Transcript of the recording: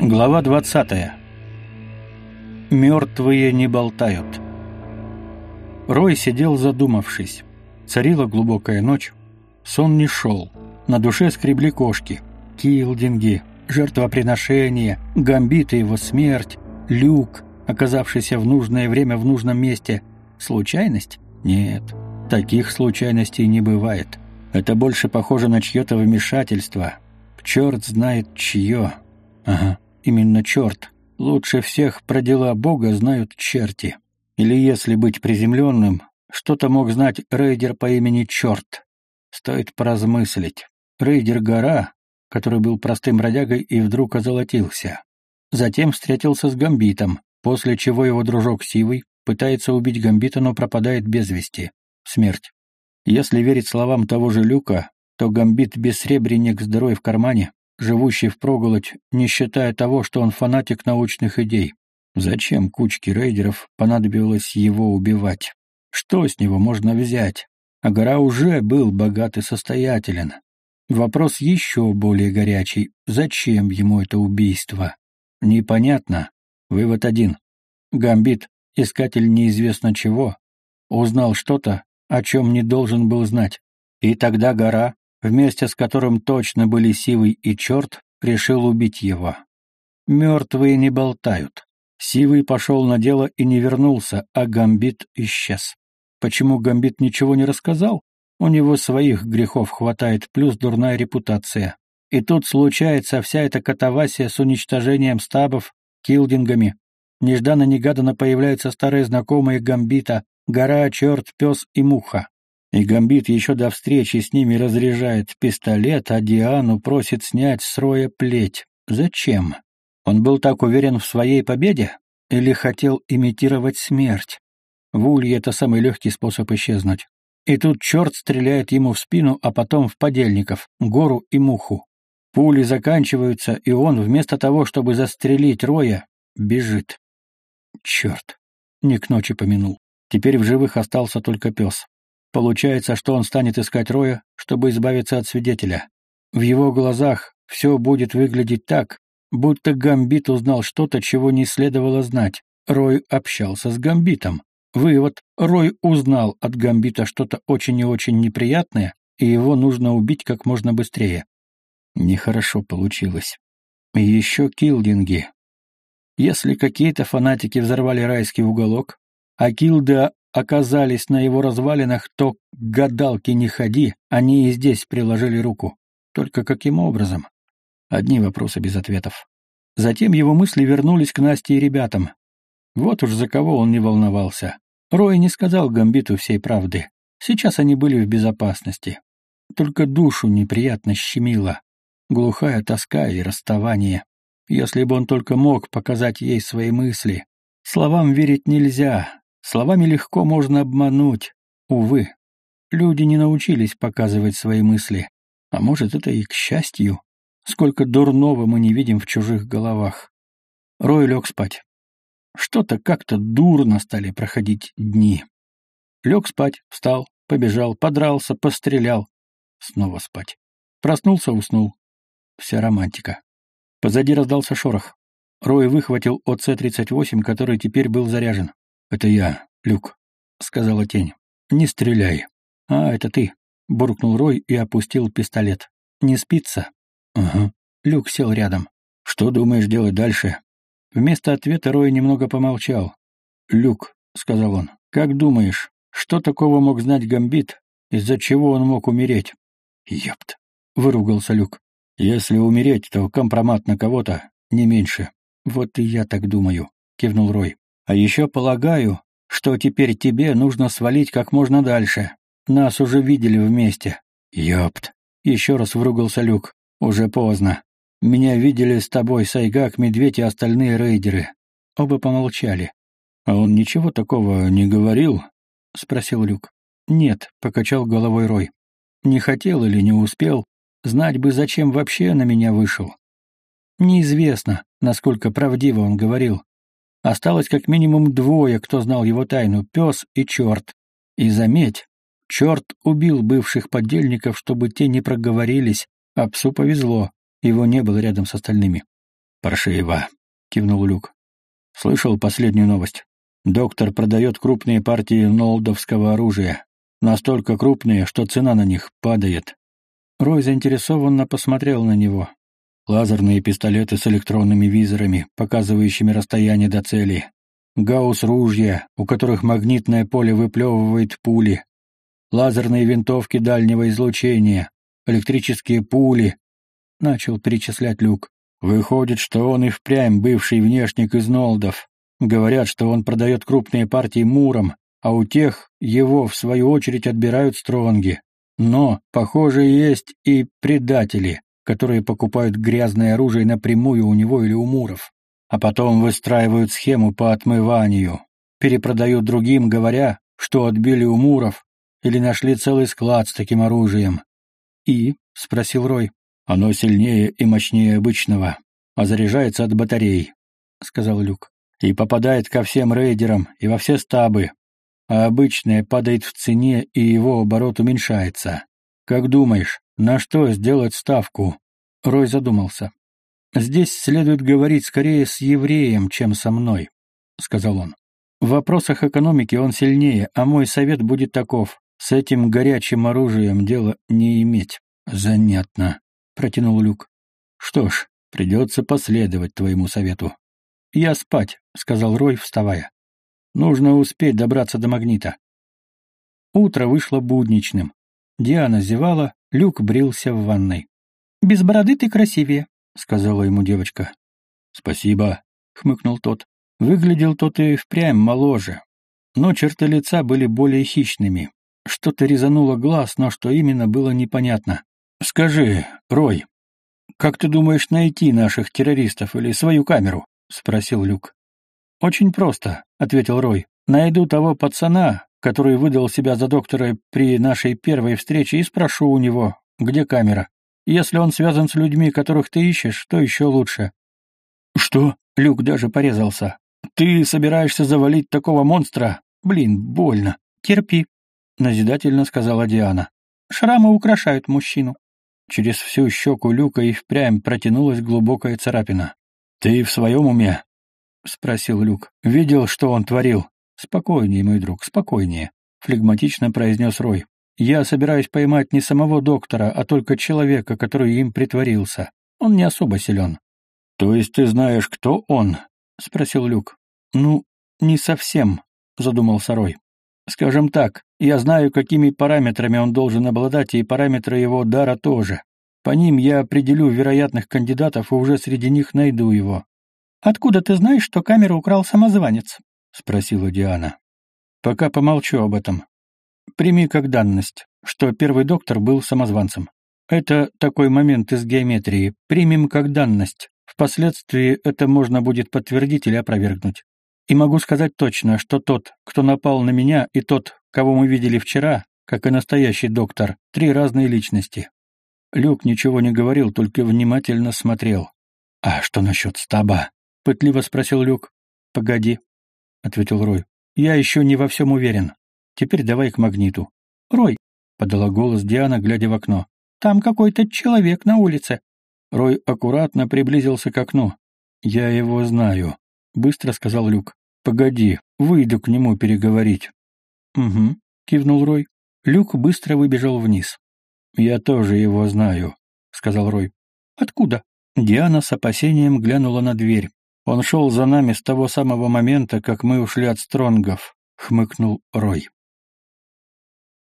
Глава 20. Мертвые не болтают. Рой сидел задумавшись. Царила глубокая ночь. Сон не шел. На душе скребли кошки. Килдинги, жертвоприношение, гамбит его смерть, люк, оказавшийся в нужное время в нужном месте. Случайность? Нет. Таких случайностей не бывает. Это больше похоже на чье-то вмешательство. Черт знает чье. Ага. Именно черт. Лучше всех про дела Бога знают черти. Или, если быть приземленным, что-то мог знать рейдер по имени Черт. Стоит поразмыслить. Рейдер-гора, который был простым бродягой и вдруг озолотился. Затем встретился с Гамбитом, после чего его дружок Сивый пытается убить Гамбита, но пропадает без вести. Смерть. Если верить словам того же Люка, то Гамбит бессребренник с дырой в кармане, живущий впроголодь, не считая того, что он фанатик научных идей. Зачем кучке рейдеров понадобилось его убивать? Что с него можно взять? А гора уже был богат и состоятелен. Вопрос еще более горячий. Зачем ему это убийство? Непонятно. Вывод один. Гамбит, искатель неизвестно чего, узнал что-то, о чем не должен был знать. И тогда гора, вместе с которым точно были Сивый и Черт, решил убить его. Мертвые не болтают. Сивый пошел на дело и не вернулся, а Гамбит исчез. Почему Гамбит ничего не рассказал? У него своих грехов хватает, плюс дурная репутация. И тут случается вся эта катавасия с уничтожением стабов, килдингами. Нежданно-негаданно появляются старые знакомые Гамбита, гора, черт, пес и муха. И Гамбит еще до встречи с ними разряжает пистолет, а Диану просит снять с Роя плеть. Зачем? Он был так уверен в своей победе? Или хотел имитировать смерть? В улье это самый легкий способ исчезнуть. И тут черт стреляет ему в спину, а потом в подельников, гору и муху. Пули заканчиваются, и он, вместо того, чтобы застрелить Роя, бежит. Черт, не к ночи помянул. Теперь в живых остался только пес. Получается, что он станет искать Роя, чтобы избавиться от свидетеля. В его глазах все будет выглядеть так, будто Гамбит узнал что-то, чего не следовало знать. Рой общался с Гамбитом. Вывод. Рой узнал от Гамбита что-то очень и очень неприятное, и его нужно убить как можно быстрее. Нехорошо получилось. Еще килдинги. Если какие-то фанатики взорвали райский уголок, а килды оказались на его развалинах, то к гадалке не ходи, они и здесь приложили руку. Только каким образом? Одни вопросы без ответов. Затем его мысли вернулись к Насте и ребятам. Вот уж за кого он не волновался. Рой не сказал Гамбиту всей правды. Сейчас они были в безопасности. Только душу неприятно щемило. Глухая тоска и расставание. Если бы он только мог показать ей свои мысли. Словам верить нельзя, Словами легко можно обмануть. Увы, люди не научились показывать свои мысли. А может, это и к счастью. Сколько дурного мы не видим в чужих головах. Рой лег спать. Что-то как-то дурно стали проходить дни. Лег спать, встал, побежал, подрался, пострелял. Снова спать. Проснулся, уснул. Вся романтика. Позади раздался шорох. Рой выхватил ОЦ-38, который теперь был заряжен. «Это я, Люк», — сказала тень. «Не стреляй». «А, это ты», — буркнул Рой и опустил пистолет. «Не спится?» «Ага». Люк сел рядом. «Что думаешь делать дальше?» Вместо ответа Рой немного помолчал. «Люк», — сказал он, — «как думаешь, что такого мог знать Гамбит, из-за чего он мог умереть?» «Ёпт», — выругался Люк. «Если умереть, то компромат на кого-то, не меньше». «Вот и я так думаю», — кивнул Рой. А еще полагаю, что теперь тебе нужно свалить как можно дальше. Нас уже видели вместе. Ёпт. Еще раз вругался Люк. Уже поздно. Меня видели с тобой Сайгак, Медведь и остальные рейдеры. Оба помолчали. А он ничего такого не говорил? спросил Люк. Нет, покачал головой Рой. Не хотел или не успел, знать бы, зачем вообще на меня вышел. Неизвестно, насколько правдиво он говорил. Осталось как минимум двое, кто знал его тайну — пес и черт. И заметь, черт убил бывших подельников, чтобы те не проговорились, а псу повезло, его не было рядом с остальными. «Паршиво», — кивнул Люк. «Слышал последнюю новость. Доктор продает крупные партии нолдовского оружия. Настолько крупные, что цена на них падает». Рой заинтересованно посмотрел на него. Лазерные пистолеты с электронными визорами, показывающими расстояние до цели. Гаусс-ружья, у которых магнитное поле выплевывает пули. Лазерные винтовки дальнего излучения, электрические пули. Начал перечислять Люк. Выходит, что он и впрямь бывший внешник из Нолдов. Говорят, что он продает крупные партии Муром, а у тех его, в свою очередь, отбирают стронги. Но, похоже, есть и предатели, которые покупают грязное оружие напрямую у него или у Муров, а потом выстраивают схему по отмыванию, перепродают другим, говоря, что отбили у Муров или нашли целый склад с таким оружием. «И?» — спросил Рой. Оно сильнее и мощнее обычного, а заряжается от батарей, — сказал Люк. И попадает ко всем рейдерам и во все стабы, а обычное падает в цене и его оборот уменьшается. Как думаешь, на что сделать ставку? Рой задумался. Здесь следует говорить скорее с евреем, чем со мной, — сказал он. В вопросах экономики он сильнее, а мой совет будет таков. С этим горячим оружием дело не иметь. Занятно протянул Люк. Что ж, придется последовать твоему совету. Я спать, сказал Рой, вставая. Нужно успеть добраться до магнита. Утро вышло будничным. Диана зевала, Люк брился в ванной. «Без бороды ты красивее», — сказала ему девочка. «Спасибо», — хмыкнул тот. Выглядел тот и впрямь моложе, но черты лица были более хищными. Что-то резануло глаз, но что именно было непонятно. «Скажи, Рой, как ты думаешь найти наших террористов или свою камеру?» — спросил Люк. «Очень просто», — ответил Рой. «Найду того пацана, который выдал себя за доктора при нашей первой встрече, и спрошу у него, где камера. Если он связан с людьми, которых ты ищешь, то еще лучше». «Что?» — Люк даже порезался. «Ты собираешься завалить такого монстра? Блин, больно. Терпи», — назидательно сказала Диана. «Шрамы украшают мужчину». Через всю щеку Люка и впрямь протянулась глубокая царапина. «Ты в своем уме?» — спросил Люк. «Видел, что он творил?» «Спокойнее, мой друг, спокойнее», — флегматично произнес Рой. «Я собираюсь поймать не самого доктора, а только человека, который им притворился. Он не особо силен». «То есть ты знаешь, кто он?» — спросил Люк. «Ну, не совсем», — задумался Рой. Скажем так, я знаю, какими параметрами он должен обладать, и параметры его дара тоже. По ним я определю вероятных кандидатов и уже среди них найду его. «Откуда ты знаешь, что камеру украл самозванец?» — спросила Диана. «Пока помолчу об этом. Прими как данность, что первый доктор был самозванцем. Это такой момент из геометрии. Примем как данность. Впоследствии это можно будет подтвердить или опровергнуть. И могу сказать точно, что тот, кто напал на меня, и тот, кого мы видели вчера, как и настоящий доктор, три разные личности. Люк ничего не говорил, только внимательно смотрел. «А что насчет стаба?» — пытливо спросил Люк. «Погоди», — ответил Рой. «Я еще не во всем уверен. Теперь давай к магниту». «Рой», — подала голос Диана, глядя в окно. «Там какой-то человек на улице». Рой аккуратно приблизился к окну. «Я его знаю», — быстро сказал Люк. «Погоди, выйду к нему переговорить». «Угу», — кивнул Рой. Люк быстро выбежал вниз. «Я тоже его знаю», — сказал Рой. «Откуда?» Диана с опасением глянула на дверь. «Он шел за нами с того самого момента, как мы ушли от Стронгов», — хмыкнул Рой.